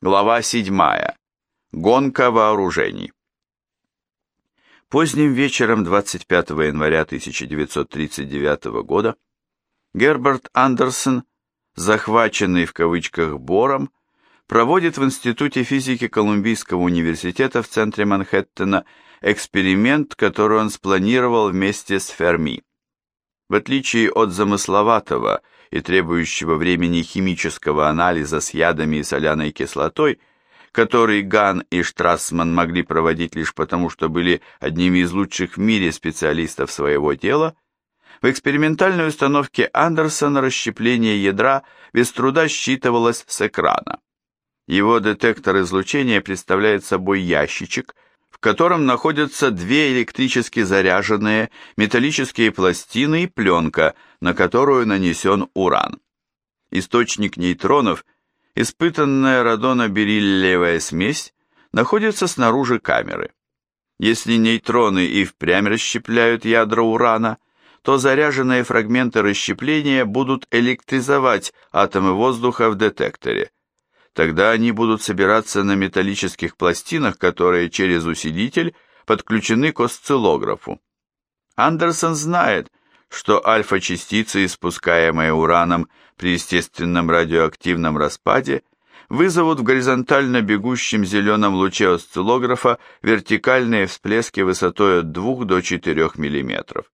Глава 7. Гонка вооружений. Поздним вечером 25 января 1939 года Герберт Андерсон, захваченный в кавычках Бором, проводит в Институте физики Колумбийского университета в центре Манхэттена эксперимент, который он спланировал вместе с Ферми. В отличие от замысловатого и требующего времени химического анализа с ядами и соляной кислотой, который Ган и Штрассман могли проводить лишь потому, что были одними из лучших в мире специалистов своего дела, в экспериментальной установке Андерсона расщепление ядра без труда считывалось с экрана. Его детектор излучения представляет собой ящичек – в котором находятся две электрически заряженные металлические пластины и пленка, на которую нанесен уран. Источник нейтронов, испытанная радонобериллиевая смесь, находится снаружи камеры. Если нейтроны и впрямь расщепляют ядра урана, то заряженные фрагменты расщепления будут электризовать атомы воздуха в детекторе – Тогда они будут собираться на металлических пластинах, которые через усилитель подключены к осциллографу. Андерсон знает, что альфа-частицы, испускаемые ураном при естественном радиоактивном распаде, вызовут в горизонтально бегущем зеленом луче осциллографа вертикальные всплески высотой от 2 до 4 мм.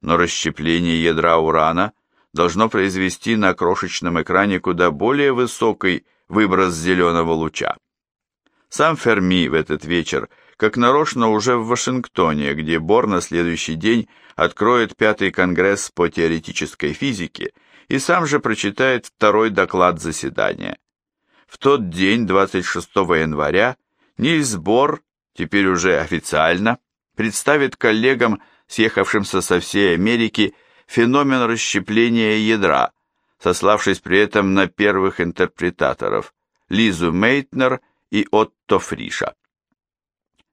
Но расщепление ядра урана должно произвести на крошечном экране куда более высокий выброс зеленого луча. Сам Ферми в этот вечер, как нарочно уже в Вашингтоне, где Бор на следующий день откроет пятый конгресс по теоретической физике и сам же прочитает второй доклад заседания. В тот день, 26 января, Нильс Бор, теперь уже официально, представит коллегам, съехавшимся со всей Америки, феномен расщепления ядра – сославшись при этом на первых интерпретаторов Лизу Мейтнер и Отто Фриша.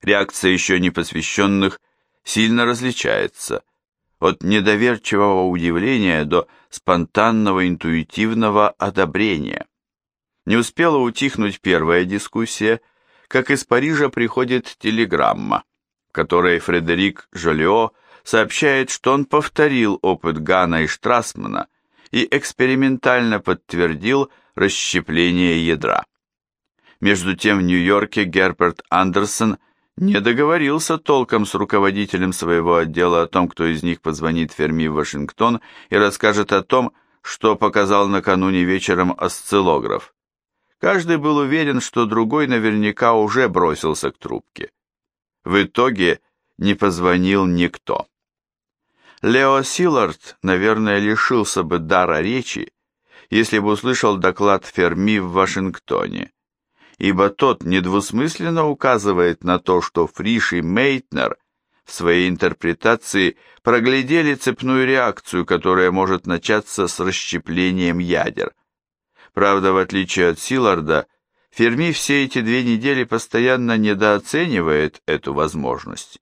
Реакция еще не посвященных сильно различается от недоверчивого удивления до спонтанного интуитивного одобрения. Не успела утихнуть первая дискуссия, как из Парижа приходит телеграмма, в которой Фредерик Жолио сообщает, что он повторил опыт Гана и Штрасмана – и экспериментально подтвердил расщепление ядра. Между тем в Нью-Йорке Герберт Андерсон не договорился толком с руководителем своего отдела о том, кто из них позвонит Ферми в Вашингтон и расскажет о том, что показал накануне вечером осциллограф. Каждый был уверен, что другой наверняка уже бросился к трубке. В итоге не позвонил никто. Лео Силард, наверное, лишился бы дара речи, если бы услышал доклад Ферми в Вашингтоне, ибо тот недвусмысленно указывает на то, что Фриш и Мейтнер в своей интерпретации проглядели цепную реакцию, которая может начаться с расщеплением ядер. Правда, в отличие от Силарда, Ферми все эти две недели постоянно недооценивает эту возможность.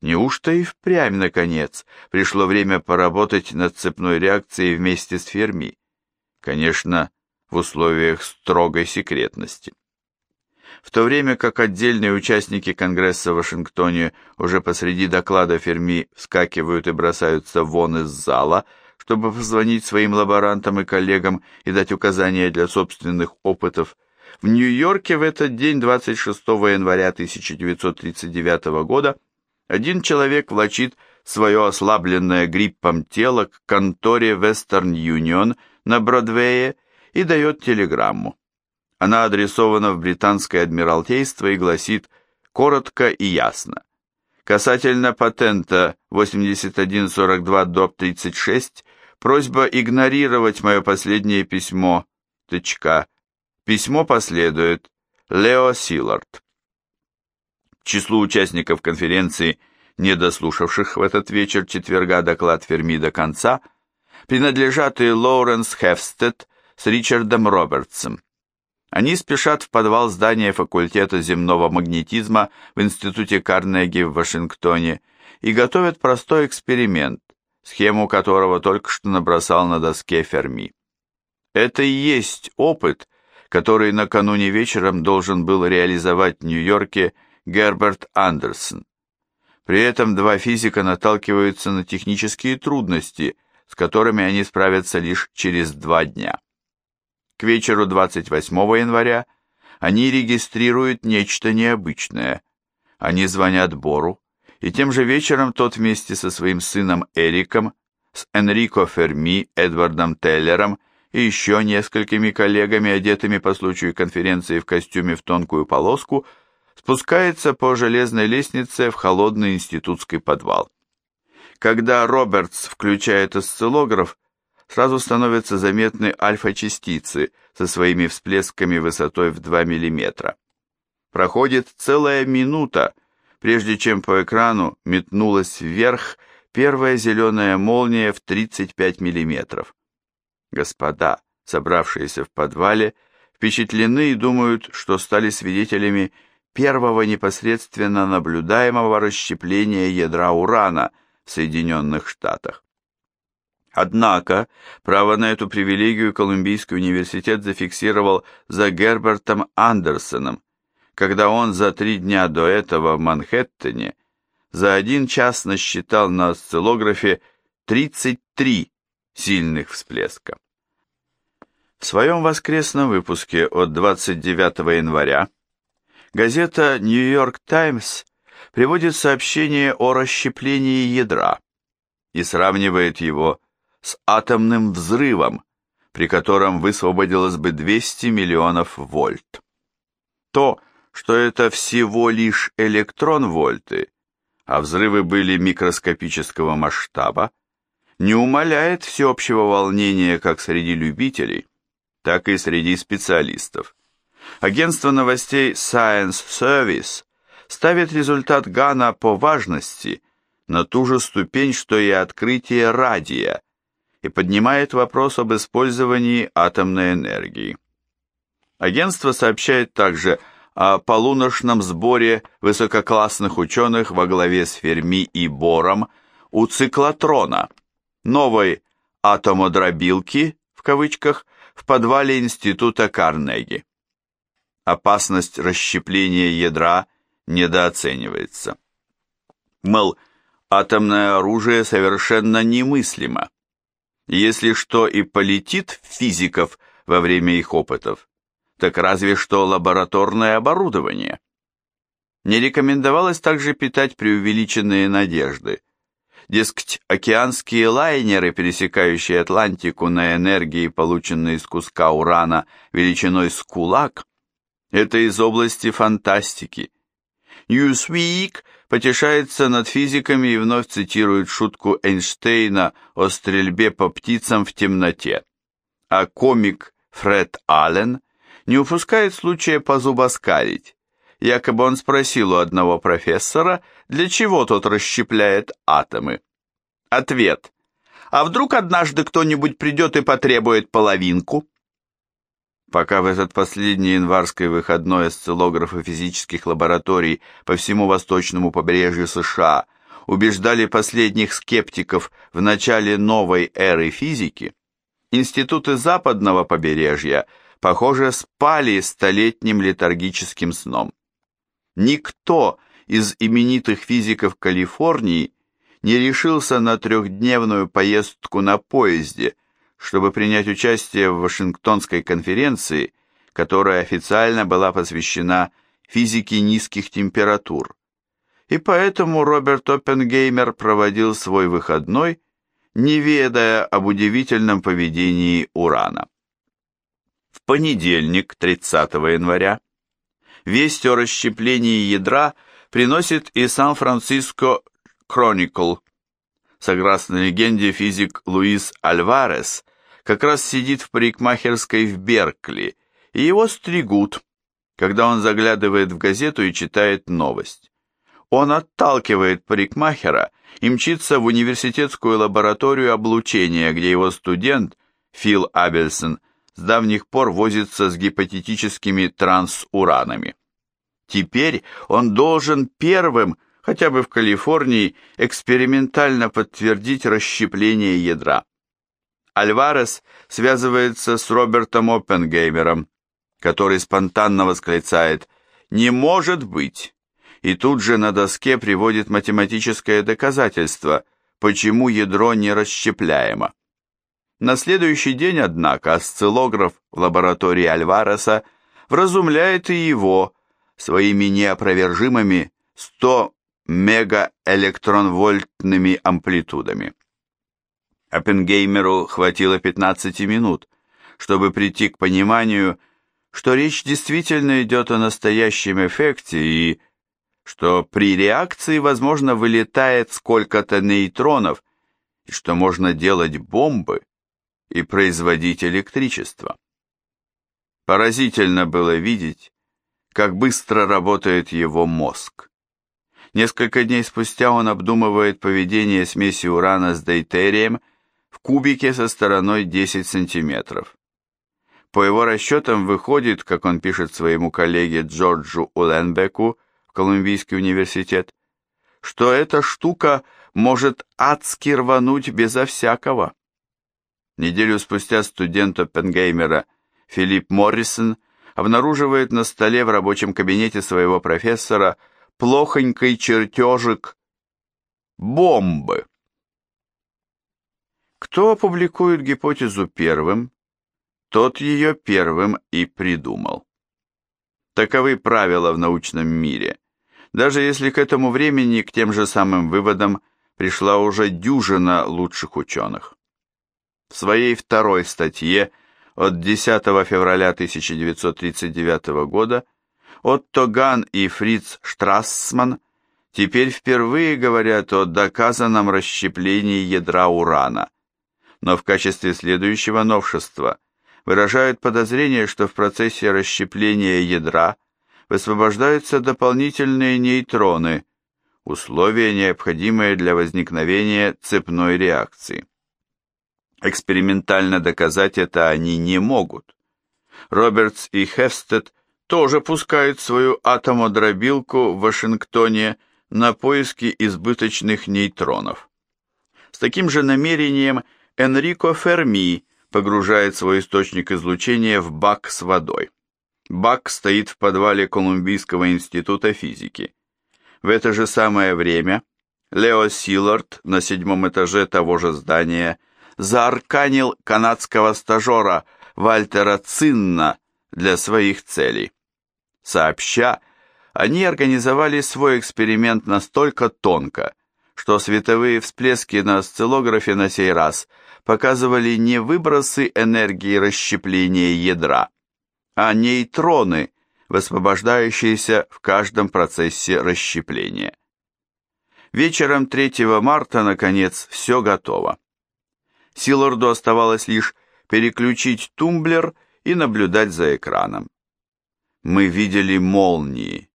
Неужто и впрямь, наконец, пришло время поработать над цепной реакцией вместе с Ферми? Конечно, в условиях строгой секретности. В то время как отдельные участники Конгресса в Вашингтоне уже посреди доклада Ферми вскакивают и бросаются вон из зала, чтобы позвонить своим лаборантам и коллегам и дать указания для собственных опытов, в Нью-Йорке в этот день, 26 января 1939 года, один человек влачит свое ослабленное гриппом тело к конторе Western Union на Бродвее и дает телеграмму. Она адресована в британское адмиралтейство и гласит коротко и ясно. Касательно патента 8142-36, просьба игнорировать мое последнее письмо. Точка. Письмо последует. Лео Силард числу участников конференции, не дослушавших в этот вечер четверга доклад Ферми до конца, принадлежат и Лоуренс Хефстед с Ричардом Робертсом. Они спешат в подвал здания факультета земного магнетизма в Институте Карнеги в Вашингтоне и готовят простой эксперимент, схему которого только что набросал на доске Ферми. Это и есть опыт, который накануне вечером должен был реализовать в Нью-Йорке Герберт Андерсон. При этом два физика наталкиваются на технические трудности, с которыми они справятся лишь через два дня. К вечеру 28 января они регистрируют нечто необычное. Они звонят Бору, и тем же вечером тот вместе со своим сыном Эриком, с Энрико Ферми, Эдвардом Теллером и еще несколькими коллегами, одетыми по случаю конференции в костюме в тонкую полоску, спускается по железной лестнице в холодный институтский подвал. Когда Робертс включает осциллограф, сразу становятся заметны альфа-частицы со своими всплесками высотой в 2 мм. Проходит целая минута, прежде чем по экрану метнулась вверх первая зеленая молния в 35 мм. Господа, собравшиеся в подвале, впечатлены и думают, что стали свидетелями первого непосредственно наблюдаемого расщепления ядра урана в Соединенных Штатах. Однако, право на эту привилегию Колумбийский университет зафиксировал за Гербертом Андерсоном, когда он за три дня до этого в Манхэттене за один час насчитал на осциллографе 33 сильных всплеска. В своем воскресном выпуске от 29 января газета «Нью-Йорк Таймс» приводит сообщение о расщеплении ядра и сравнивает его с атомным взрывом, при котором высвободилось бы 200 миллионов вольт. То, что это всего лишь электрон-вольты, а взрывы были микроскопического масштаба, не умаляет всеобщего волнения как среди любителей, так и среди специалистов. Агентство новостей Science Service ставит результат Гана по важности на ту же ступень, что и открытие радия, и поднимает вопрос об использовании атомной энергии. Агентство сообщает также о полуношном сборе высококлассных ученых во главе с Ферми и Бором у циклотрона, новой атомодробилки, в кавычках, в подвале института Карнеги. Опасность расщепления ядра недооценивается. Мол, атомное оружие совершенно немыслимо. Если что и полетит в физиков во время их опытов, так разве что лабораторное оборудование. Не рекомендовалось также питать преувеличенные надежды. Дескать, океанские лайнеры, пересекающие Атлантику на энергии, полученной из куска урана величиной с кулак, это из области фантастики. Newsweek потешается над физиками и вновь цитирует шутку Эйнштейна о стрельбе по птицам в темноте. А комик Фред Аллен не упускает случая позубоскалить. Якобы он спросил у одного профессора, для чего тот расщепляет атомы. Ответ. А вдруг однажды кто-нибудь придет и потребует половинку? Пока в этот последний январский выходной осциллографы физических лабораторий по всему восточному побережью США убеждали последних скептиков в начале новой эры физики, институты западного побережья, похоже, спали столетним летаргическим сном. Никто из именитых физиков Калифорнии не решился на трехдневную поездку на поезде – чтобы принять участие в Вашингтонской конференции, которая официально была посвящена физике низких температур. И поэтому Роберт Оппенгеймер проводил свой выходной, не ведая об удивительном поведении урана. В понедельник, 30 января, весть о расщеплении ядра приносит и Сан-Франциско Chronicle. Согласно легенде, физик Луис Альварес как раз сидит в парикмахерской в Беркли, и его стригут, когда он заглядывает в газету и читает новость. Он отталкивает парикмахера и мчится в университетскую лабораторию облучения, где его студент, Фил Абельсон, с давних пор возится с гипотетическими трансуранами. Теперь он должен первым, хотя бы в Калифорнии, экспериментально подтвердить расщепление ядра. Альварес связывается с Робертом Оппенгеймером, который спонтанно восклицает «Не может быть!» и тут же на доске приводит математическое доказательство, почему ядро не расщепляемо. На следующий день, однако, осциллограф в лаборатории Альвареса вразумляет и его своими неопровержимыми 100 мегаэлектронвольтными амплитудами. Оппенгеймеру хватило 15 минут, чтобы прийти к пониманию, что речь действительно идет о настоящем эффекте и что при реакции, возможно, вылетает сколько-то нейтронов, и что можно делать бомбы и производить электричество. Поразительно было видеть, как быстро работает его мозг. Несколько дней спустя он обдумывает поведение смеси урана с дейтерием в кубике со стороной 10 сантиметров. По его расчетам выходит, как он пишет своему коллеге Джорджу Уленбеку в Колумбийский университет, что эта штука может адски рвануть безо всякого. Неделю спустя студент Оппенгеймера Филипп Моррисон обнаруживает на столе в рабочем кабинете своего профессора плохонький чертежик бомбы. Кто опубликует гипотезу первым, тот ее первым и придумал. Таковы правила в научном мире, даже если к этому времени к тем же самым выводам пришла уже дюжина лучших ученых. В своей второй статье от 10 февраля 1939 года Отто Ган и Фриц Штрассман теперь впервые говорят о доказанном расщеплении ядра урана, но в качестве следующего новшества выражают подозрение, что в процессе расщепления ядра высвобождаются дополнительные нейтроны, условия, необходимые для возникновения цепной реакции. Экспериментально доказать это они не могут. Робертс и Хефстед тоже пускают свою атомодробилку в Вашингтоне на поиски избыточных нейтронов. С таким же намерением Энрико Ферми погружает свой источник излучения в бак с водой. Бак стоит в подвале Колумбийского института физики. В это же самое время Лео Силард на седьмом этаже того же здания заарканил канадского стажера Вальтера Цинна для своих целей. Сообща, они организовали свой эксперимент настолько тонко, что световые всплески на осциллографе на сей раз показывали не выбросы энергии расщепления ядра, а нейтроны, высвобождающиеся в каждом процессе расщепления. Вечером 3 марта, наконец, все готово. Силорду оставалось лишь переключить тумблер и наблюдать за экраном. Мы видели молнии.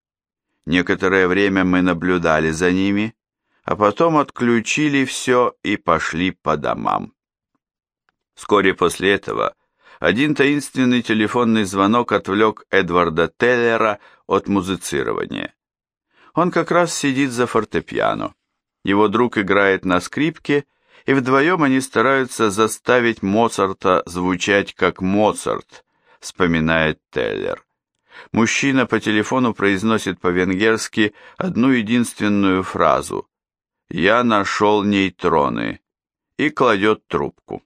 Некоторое время мы наблюдали за ними, а потом отключили все и пошли по домам. Вскоре после этого один таинственный телефонный звонок отвлек Эдварда Теллера от музицирования. Он как раз сидит за фортепиано. Его друг играет на скрипке, и вдвоем они стараются заставить Моцарта звучать как Моцарт, вспоминает Теллер. Мужчина по телефону произносит по-венгерски одну единственную фразу «Я нашел нейтроны» и кладет трубку.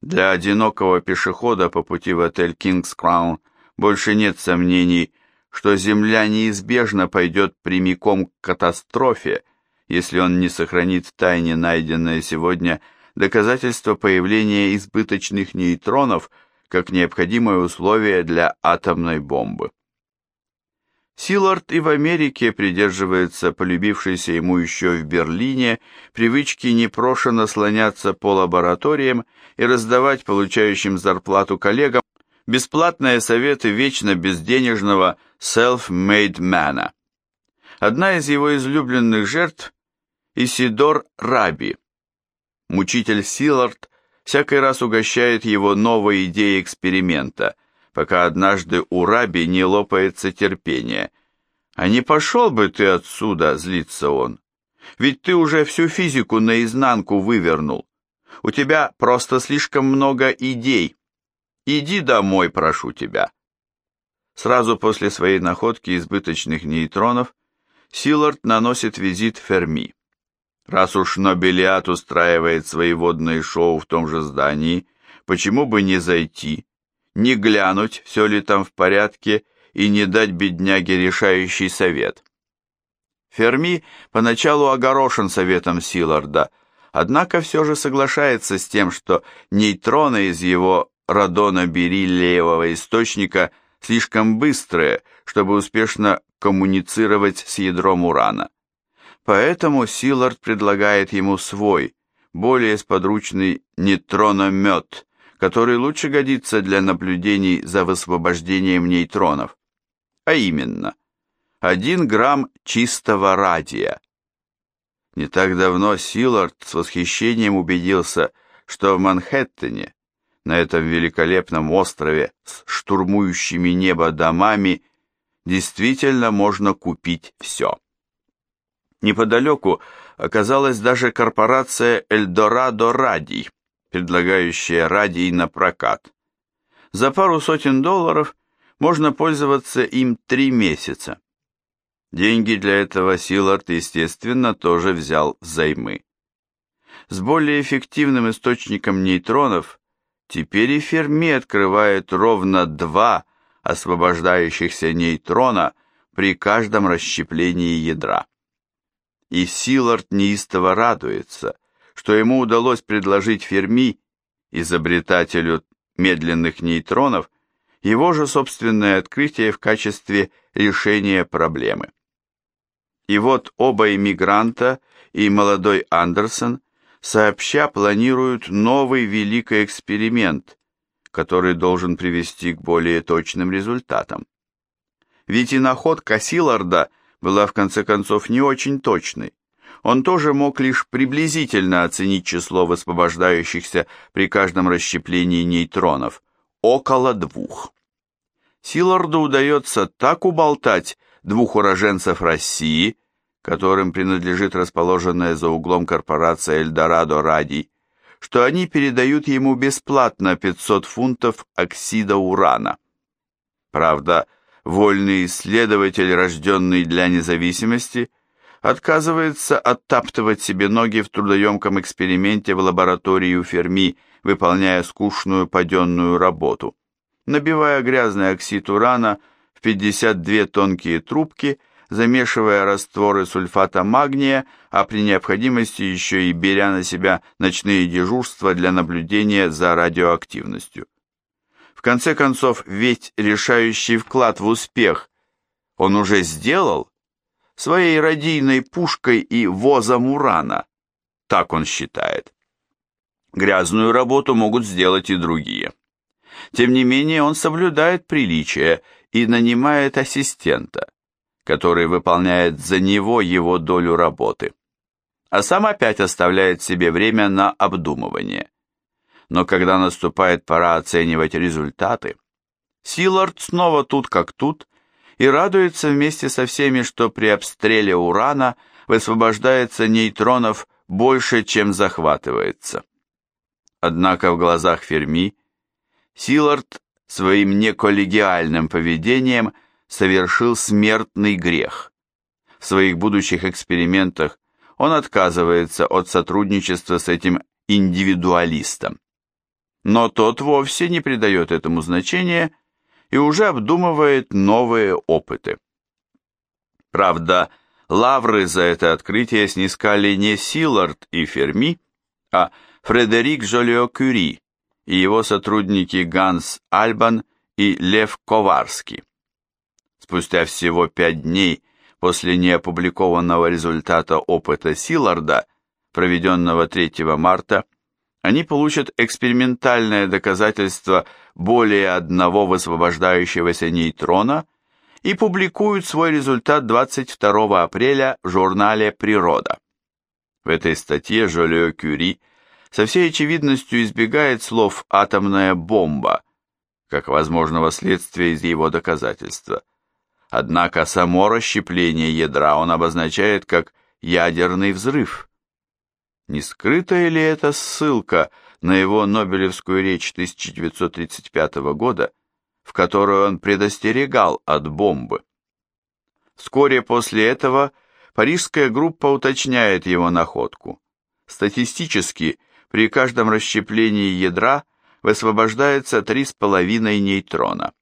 Для одинокого пешехода по пути в отель Кингс Краун больше нет сомнений, что Земля неизбежно пойдет прямиком к катастрофе, если он не сохранит в тайне найденное сегодня доказательство появления избыточных нейтронов как необходимое условие для атомной бомбы. Силард и в Америке придерживается полюбившейся ему еще в Берлине привычки непрошено слоняться по лабораториям и раздавать получающим зарплату коллегам бесплатные советы вечно безденежного self-made man. Одна из его излюбленных жертв – Исидор Раби. Мучитель Силард всякий раз угощает его новой идеей эксперимента – пока однажды у Раби не лопается терпение. «А не пошел бы ты отсюда?» — злится он. «Ведь ты уже всю физику наизнанку вывернул. У тебя просто слишком много идей. Иди домой, прошу тебя». Сразу после своей находки избыточных нейтронов Силард наносит визит Ферми. Раз уж Нобелиат устраивает свои водные шоу в том же здании, почему бы не зайти, не глянуть, все ли там в порядке, и не дать бедняге решающий совет? Ферми поначалу огорошен советом Силарда, однако все же соглашается с тем, что нейтроны из его радона-бериллиевого источника слишком быстрые, чтобы успешно коммуницировать с ядром урана. Поэтому Силард предлагает ему свой, более сподручный нейтрономет, который лучше годится для наблюдений за высвобождением нейтронов. А именно, 1 грамм чистого радия. Не так давно Силард с восхищением убедился, что в Манхэттене, на этом великолепном острове с штурмующими небо домами, действительно можно купить все. Неподалеку оказалась даже корпорация Эльдорадо Радий, предлагающая радий на прокат. За пару сотен долларов можно пользоваться им три месяца. Деньги для этого Силард, естественно, тоже взял взаймы. С более эффективным источником нейтронов теперь и Ферми открывает ровно два освобождающихся нейтрона при каждом расщеплении ядра. И Силард неистово радуется, что ему удалось предложить Ферми, изобретателю медленных нейтронов, его же собственное открытие в качестве решения проблемы. И вот оба иммигранта и молодой Андерсон сообща планируют новый великий эксперимент, который должен привести к более точным результатам. Ведь и находка Силарда была в конце концов не очень точной. Он тоже мог лишь приблизительно оценить число высвобождающихся при каждом расщеплении нейтронов – около двух. Силарду удается так уболтать двух уроженцев России, которым принадлежит расположенная за углом корпорация Эльдорадо Радий, что они передают ему бесплатно 500 фунтов оксида урана. Правда, вольный исследователь, рожденный для независимости, отказывается оттаптывать себе ноги в трудоемком эксперименте в лаборатории у Ферми, выполняя скучную паденную работу. Набивая грязный оксид урана в 52 тонкие трубки, замешивая растворы сульфата магния, а при необходимости еще и беря на себя ночные дежурства для наблюдения за радиоактивностью. В конце концов, ведь решающий вклад в успех он уже сделал своей радийной пушкой и возом урана, так он считает. Грязную работу могут сделать и другие. Тем не менее, он соблюдает приличие и нанимает ассистента, который выполняет за него его долю работы, а сам опять оставляет себе время на обдумывание но когда наступает пора оценивать результаты, Силард снова тут как тут и радуется вместе со всеми, что при обстреле урана высвобождается нейтронов больше, чем захватывается. Однако в глазах Ферми Силард своим неколлегиальным поведением совершил смертный грех. В своих будущих экспериментах он отказывается от сотрудничества с этим индивидуалистом но тот вовсе не придает этому значения и уже обдумывает новые опыты. Правда, лавры за это открытие снискали не Силард и Ферми, а Фредерик Жолио-Кюри и его сотрудники Ганс Альбан и Лев Коварский. Спустя всего пять дней после неопубликованного результата опыта Силарда, проведенного 3 марта, они получат экспериментальное доказательство более одного высвобождающегося нейтрона и публикуют свой результат 22 апреля в журнале «Природа». В этой статье Жолио Кюри со всей очевидностью избегает слов «атомная бомба», как возможного следствия из его доказательства. Однако само расщепление ядра он обозначает как ядерный взрыв – не скрытая ли это ссылка на его Нобелевскую речь 1935 года, в которой он предостерегал от бомбы. Вскоре после этого парижская группа уточняет его находку. Статистически, при каждом расщеплении ядра высвобождается 3,5 нейтрона.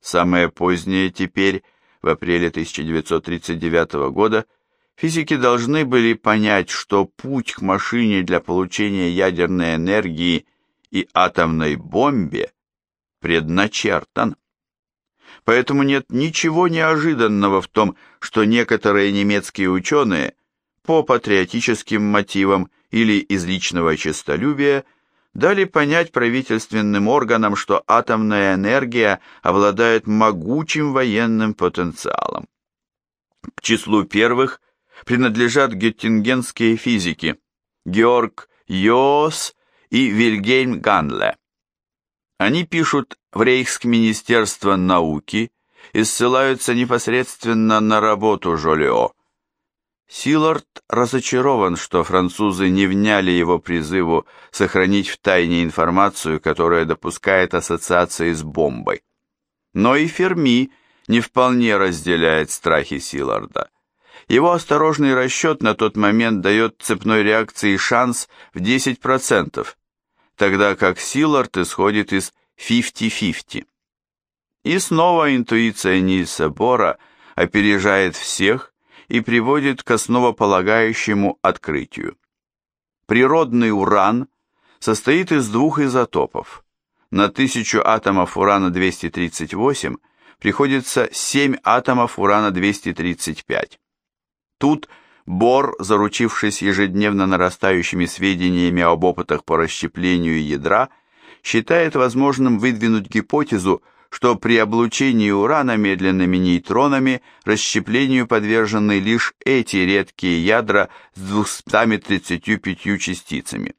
Самое позднее теперь, в апреле 1939 года, физики должны были понять, что путь к машине для получения ядерной энергии и атомной бомбе предначертан. Поэтому нет ничего неожиданного в том, что некоторые немецкие ученые по патриотическим мотивам или из личного честолюбия дали понять правительственным органам, что атомная энергия обладает могучим военным потенциалом. К числу первых принадлежат геттингенские физики Георг Йоос и Вильгельм Ганле. Они пишут в Рейхсминистерство науки и ссылаются непосредственно на работу Жолио. Силард разочарован, что французы не вняли его призыву сохранить в тайне информацию, которая допускает ассоциации с бомбой. Но и Ферми не вполне разделяет страхи Силарда. Его осторожный расчет на тот момент дает цепной реакции шанс в 10%, тогда как Силард исходит из 50-50. И снова интуиция Нильса Бора опережает всех и приводит к основополагающему открытию. Природный уран состоит из двух изотопов. На тысячу атомов урана-238 приходится 7 атомов урана-235. Тут Бор, заручившись ежедневно нарастающими сведениями об опытах по расщеплению ядра, считает возможным выдвинуть гипотезу, что при облучении урана медленными нейтронами расщеплению подвержены лишь эти редкие ядра с 235 частицами.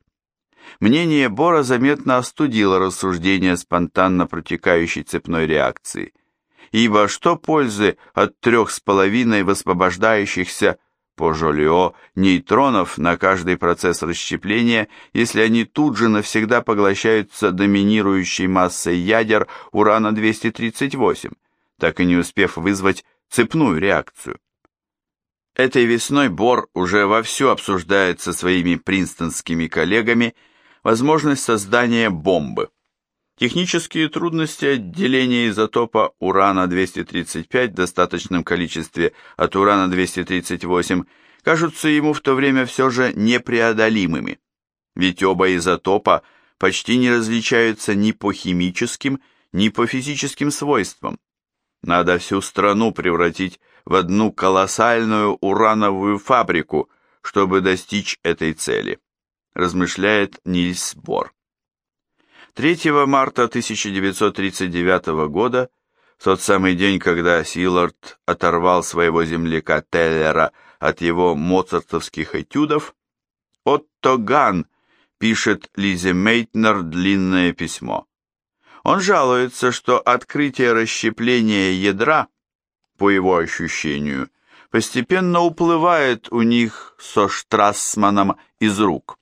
Мнение Бора заметно остудило рассуждение спонтанно протекающей цепной реакции, ибо что пользы от трех с половиной высвобождающихся по Жолио нейтронов на каждый процесс расщепления, если они тут же навсегда поглощаются доминирующей массой ядер урана-238, так и не успев вызвать цепную реакцию. Этой весной Бор уже вовсю обсуждает со своими принстонскими коллегами возможность создания бомбы. Технические трудности отделения изотопа урана-235 в достаточном количестве от урана-238 кажутся ему в то время все же непреодолимыми, ведь оба изотопа почти не различаются ни по химическим, ни по физическим свойствам. Надо всю страну превратить в одну колоссальную урановую фабрику, чтобы достичь этой цели, размышляет Нильс Бор. 3 марта 1939 года, в тот самый день, когда Силард оторвал своего земляка Теллера от его моцартовских этюдов, Отто Ган пишет Лизе Мейтнер длинное письмо. Он жалуется, что открытие расщепления ядра, по его ощущению, постепенно уплывает у них со Штрассманом из рук.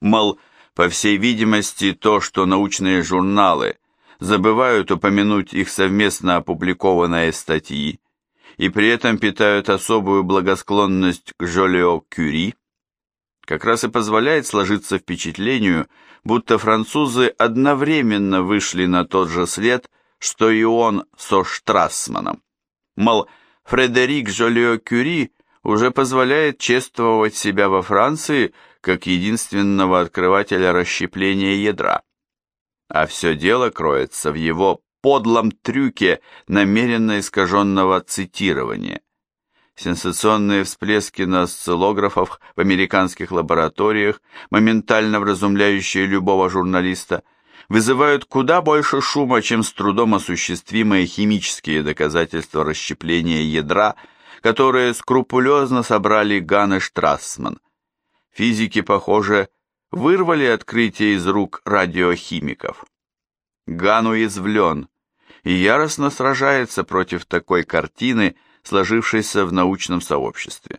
Мол, по всей видимости, то, что научные журналы забывают упомянуть их совместно опубликованные статьи и при этом питают особую благосклонность к Жолио Кюри, как раз и позволяет сложиться впечатлению, будто французы одновременно вышли на тот же след, что и он со Штрассманом. Мол, Фредерик Жолио Кюри уже позволяет чествовать себя во Франции как единственного открывателя расщепления ядра. А все дело кроется в его подлом трюке намеренно искаженного цитирования. Сенсационные всплески на осциллографах в американских лабораториях, моментально вразумляющие любого журналиста, вызывают куда больше шума, чем с трудом осуществимые химические доказательства расщепления ядра, которые скрупулезно собрали Ган и Штрассман – Физики, похоже, вырвали открытие из рук радиохимиков. Ган уязвлен и яростно сражается против такой картины, сложившейся в научном сообществе.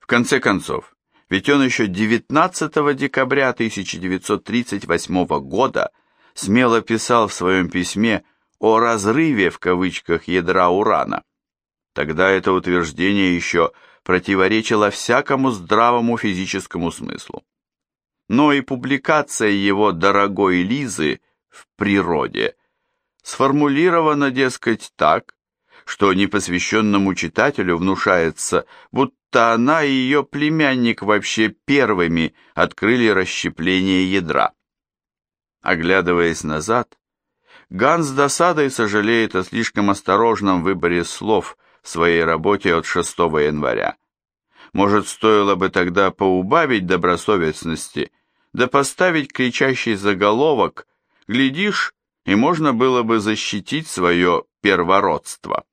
В конце концов, ведь он еще 19 декабря 1938 года смело писал в своем письме о «разрыве» в кавычках ядра урана. Тогда это утверждение еще противоречило всякому здравому физическому смыслу. Но и публикация его «дорогой Лизы» в природе сформулирована, дескать, так, что непосвященному читателю внушается, будто она и ее племянник вообще первыми открыли расщепление ядра. Оглядываясь назад, Ганс с досадой сожалеет о слишком осторожном выборе слов в своей работе от 6 января. Может, стоило бы тогда поубавить добросовестности, да поставить кричащий заголовок, глядишь, и можно было бы защитить свое первородство.